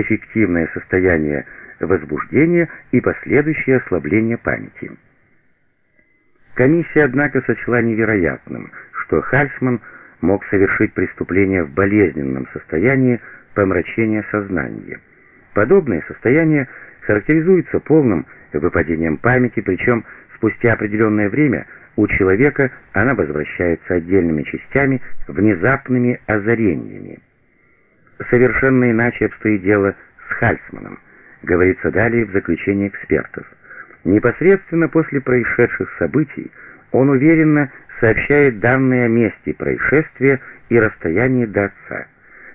эффективное состояние возбуждения и последующее ослабление памяти. Комиссия, однако, сочла невероятным, что Хальсман мог совершить преступление в болезненном состоянии помрачения сознания. Подобное состояние характеризуется полным выпадением памяти, причем спустя определенное время у человека она возвращается отдельными частями, внезапными озарениями. Совершенно иначе обстоит дело с Хальсманом, говорится далее в заключении экспертов. Непосредственно после происшедших событий он уверенно сообщает данные о месте происшествия и расстоянии до отца.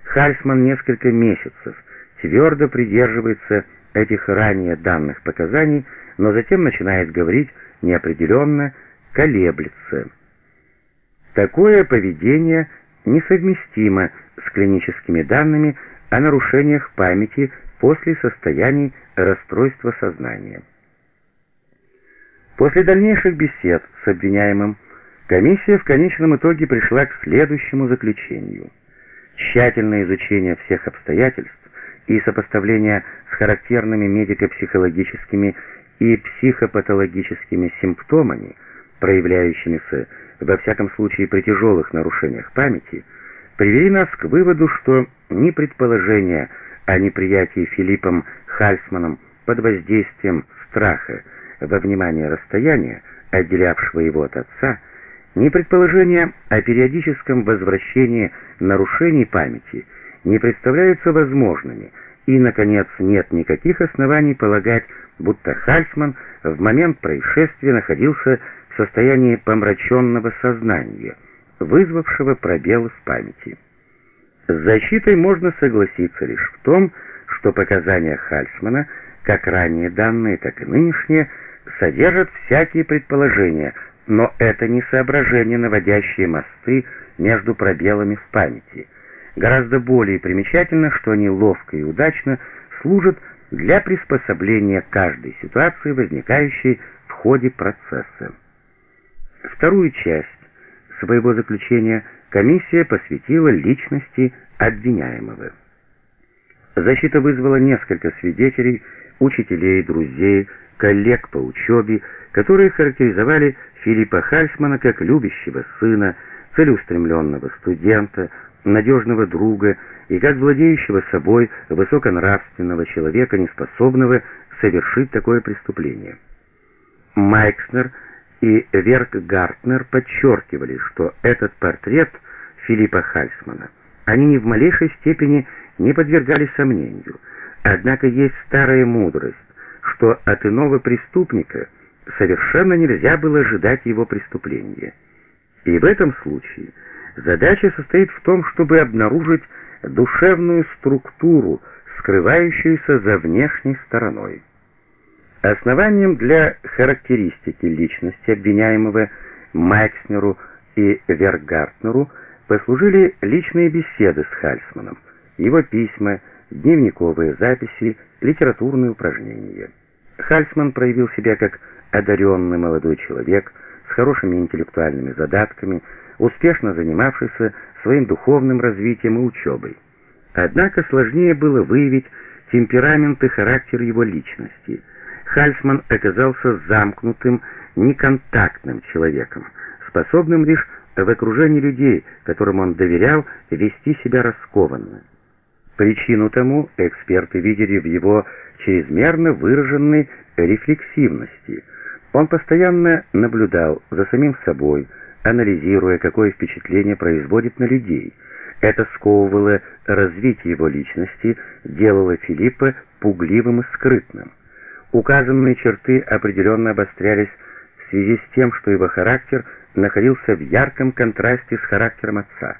Хальсман несколько месяцев твердо придерживается этих ранее данных показаний, но затем начинает говорить неопределенно, колеблется. Такое поведение несовместимо с клиническими данными о нарушениях памяти после состояний расстройства сознания. После дальнейших бесед с обвиняемым, комиссия в конечном итоге пришла к следующему заключению. Тщательное изучение всех обстоятельств и сопоставление с характерными медико-психологическими и психопатологическими симптомами, проявляющимися, во всяком случае, при тяжелых нарушениях памяти, привели нас к выводу, что ни предположение о неприятии Филиппом Хальсманом под воздействием страха, во внимание расстояния, отделявшего его от отца, ни предположения о периодическом возвращении нарушений памяти не представляются возможными, и, наконец, нет никаких оснований полагать, будто Хальсман в момент происшествия находился состоянии помраченного сознания, вызвавшего пробелы в памяти. С защитой можно согласиться лишь в том, что показания Хальсмана, как ранее данные, так и нынешние, содержат всякие предположения, но это не соображения, наводящие мосты между пробелами в памяти. Гораздо более примечательно, что они ловко и удачно служат для приспособления каждой ситуации, возникающей в ходе процесса. Вторую часть своего заключения комиссия посвятила личности обвиняемого. Защита вызвала несколько свидетелей, учителей, друзей, коллег по учебе, которые характеризовали Филиппа Хальсмана как любящего сына, целеустремленного студента, надежного друга и как владеющего собой высоконравственного человека, неспособного совершить такое преступление. Майкснер и Верк Гартнер подчеркивали, что этот портрет Филиппа Хальсмана они ни в малейшей степени не подвергали сомнению, однако есть старая мудрость, что от иного преступника совершенно нельзя было ожидать его преступления. И в этом случае задача состоит в том, чтобы обнаружить душевную структуру, скрывающуюся за внешней стороной. Основанием для характеристики личности обвиняемого Майкснеру и Вергартнеру послужили личные беседы с Хальсманом, его письма, дневниковые записи, литературные упражнения. Хальсман проявил себя как одаренный молодой человек с хорошими интеллектуальными задатками, успешно занимавшийся своим духовным развитием и учебой. Однако сложнее было выявить темперамент и характер его личности. Хальсман оказался замкнутым, неконтактным человеком, способным лишь в окружении людей, которым он доверял, вести себя раскованно. Причину тому эксперты видели в его чрезмерно выраженной рефлексивности. Он постоянно наблюдал за самим собой, анализируя, какое впечатление производит на людей. Это сковывало развитие его личности, делало Филиппа пугливым и скрытным. Указанные черты определенно обострялись в связи с тем, что его характер находился в ярком контрасте с характером отца.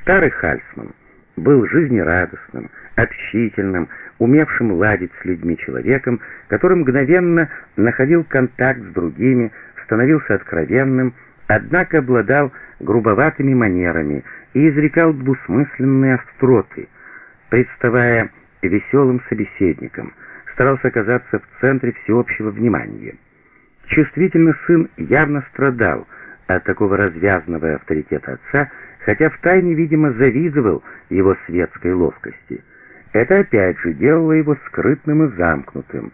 Старый Хальсман был жизнерадостным, общительным, умевшим ладить с людьми человеком, который мгновенно находил контакт с другими, становился откровенным, однако обладал грубоватыми манерами и изрекал двусмысленные остроты, представая веселым собеседником, старался оказаться в центре всеобщего внимания. Чувствительный сын явно страдал от такого развязного авторитета отца, хотя втайне, видимо, завидовал его светской ловкости. Это опять же делало его скрытным и замкнутым,